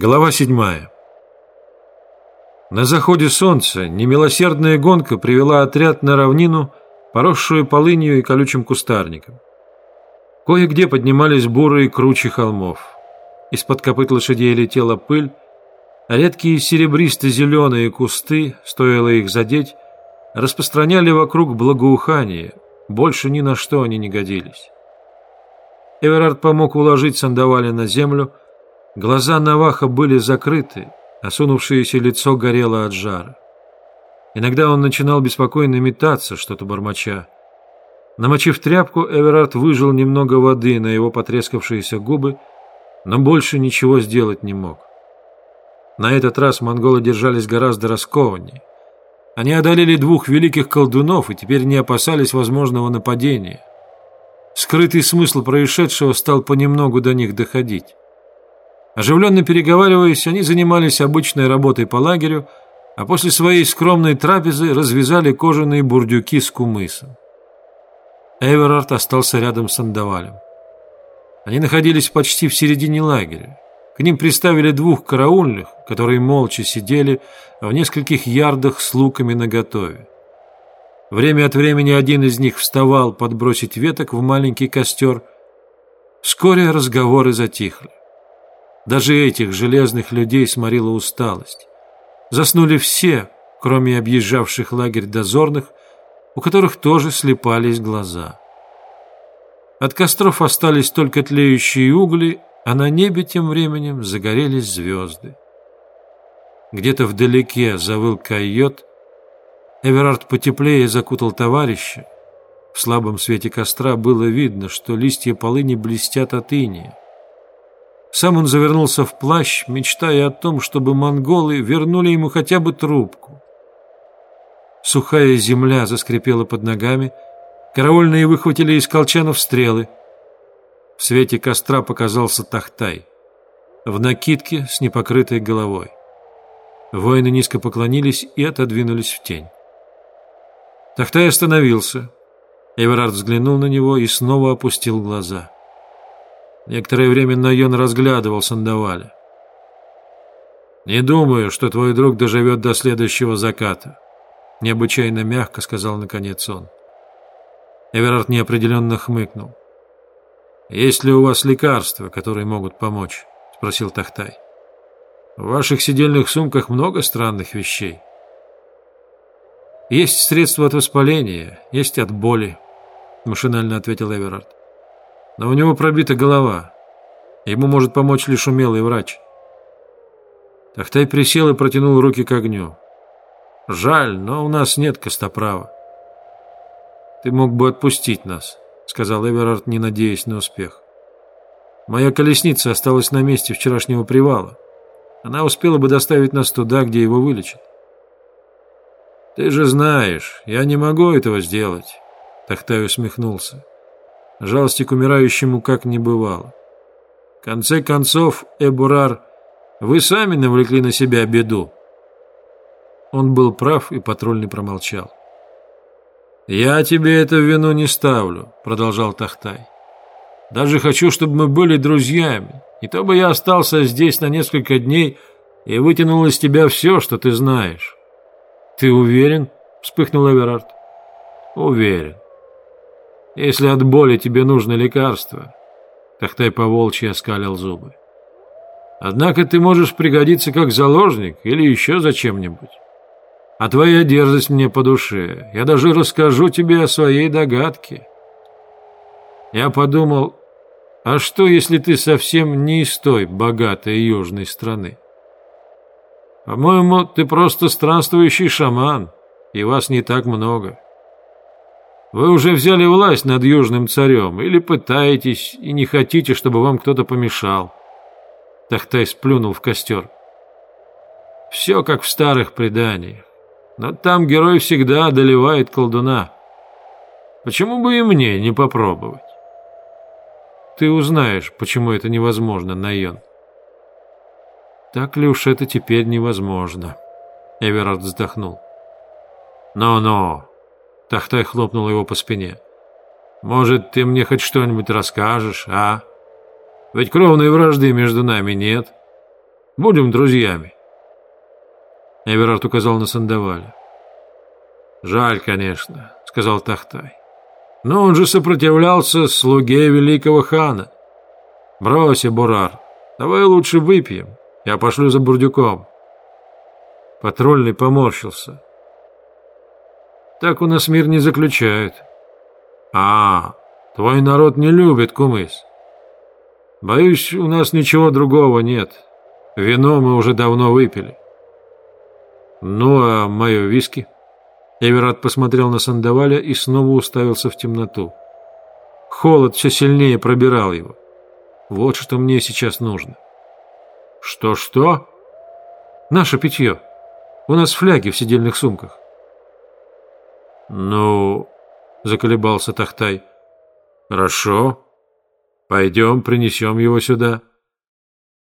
Глава седьмая. На заходе солнца немилосердная гонка привела отряд на равнину, поросшую полынью и колючим кустарником. Кое-где поднимались бурые кручи холмов. Из-под копыт лошадей летела пыль, а редкие серебристо-зеленые кусты, стоило их задеть, распространяли вокруг благоухание, больше ни на что они не годились. Эверард помог уложить Сандавали на землю, Глаза Наваха были закрыты, осунувшееся лицо горело от жара. Иногда он начинал беспокойно метаться, что-то бормоча. Намочив тряпку, Эверард выжил немного воды на его потрескавшиеся губы, но больше ничего сделать не мог. На этот раз монголы держались гораздо раскованнее. Они одолели двух великих колдунов и теперь не опасались возможного нападения. Скрытый смысл происшедшего стал понемногу до них доходить. Оживленно переговариваясь, они занимались обычной работой по лагерю, а после своей скромной трапезы развязали кожаные бурдюки с кумысом. Эверард остался рядом с Андавалем. Они находились почти в середине лагеря. К ним приставили двух караульных, которые молча сидели в нескольких ярдах с луками наготове. Время от времени один из них вставал подбросить веток в маленький костер. Вскоре разговоры затихли. Даже этих железных людей сморила усталость. Заснули все, кроме объезжавших лагерь дозорных, у которых тоже слепались глаза. От костров остались только тлеющие угли, а на небе тем временем загорелись звезды. Где-то вдалеке завыл койот, Эверард потеплее закутал товарища. В слабом свете костра было видно, что листья полыни блестят от иния. Сам он завернулся в плащ, мечтая о том, чтобы монголы вернули ему хотя бы трубку. Сухая земля заскрипела под ногами, караульные выхватили из колчанов стрелы. В свете костра показался Тахтай, в накидке с непокрытой головой. Воины низко поклонились и отодвинулись в тень. Тахтай остановился. Эверард взглянул на него и снова опустил глаза. — Некоторое время Найон разглядывал Сандаваля. «Не думаю, что твой друг доживет до следующего заката», — необычайно мягко сказал наконец он. Эверард неопределенно хмыкнул. «Есть ли у вас лекарства, которые могут помочь?» — спросил Тахтай. «В ваших сидельных сумках много странных вещей». «Есть средства от воспаления, есть от боли», — машинально ответил Эверард но у него пробита голова. Ему может помочь лишь умелый врач. Тахтай присел и протянул руки к огню. «Жаль, но у нас нет костоправа». «Ты мог бы отпустить нас», — сказал Эверард, не надеясь на успех. «Моя колесница осталась на месте вчерашнего привала. Она успела бы доставить нас туда, где его вылечат». «Ты же знаешь, я не могу этого сделать», — Тахтай усмехнулся. Жалости к умирающему как не бывало. В конце концов, Эбурар, вы сами навлекли на себя беду. Он был прав, и патрульный промолчал. «Я тебе это вину не ставлю», — продолжал Тахтай. «Даже хочу, чтобы мы были друзьями. И то бы я остался здесь на несколько дней и вытянул из тебя все, что ты знаешь». «Ты уверен?» — вспыхнул Эверард. «Уверен если от боли тебе нужно лекарство. Тахтай по-волчьи оскалил зубы. Однако ты можешь пригодиться как заложник или еще зачем-нибудь. А твоя дерзость мне по душе. Я даже расскажу тебе о своей догадке. Я подумал, а что, если ты совсем не из той богатой южной страны? По-моему, ты просто странствующий шаман, и вас не так много. Вы уже взяли власть над южным царем или пытаетесь и не хотите, чтобы вам кто-то помешал. Тахтай сплюнул в костер. Все как в старых преданиях. Но там герой всегда одолевает колдуна. Почему бы и мне не попробовать? Ты узнаешь, почему это невозможно, Найон. Так ли уж это теперь невозможно? Эверард вздохнул. «Но-но, Тахтай хлопнул его по спине. «Может, ты мне хоть что-нибудь расскажешь, а? Ведь кровной вражды между нами нет. Будем друзьями. Эверард указал на Сандаваля. «Жаль, конечно», — сказал Тахтай. «Но он же сопротивлялся слуге великого хана. Брось, Бурар, давай лучше выпьем. Я пошлю за бурдюком». Патрульный поморщился. «Так у нас мир не заключают». «А, твой народ не любит кумыс». «Боюсь, у нас ничего другого нет. Вино мы уже давно выпили». «Ну, а мое виски?» Эверат посмотрел на Сандаваля и снова уставился в темноту. Холод все сильнее пробирал его. Вот что мне сейчас нужно. «Что-что?» «Наше питье. У нас фляги в сидельных сумках». «Ну...» — заколебался Тахтай. «Хорошо. Пойдем, принесем его сюда».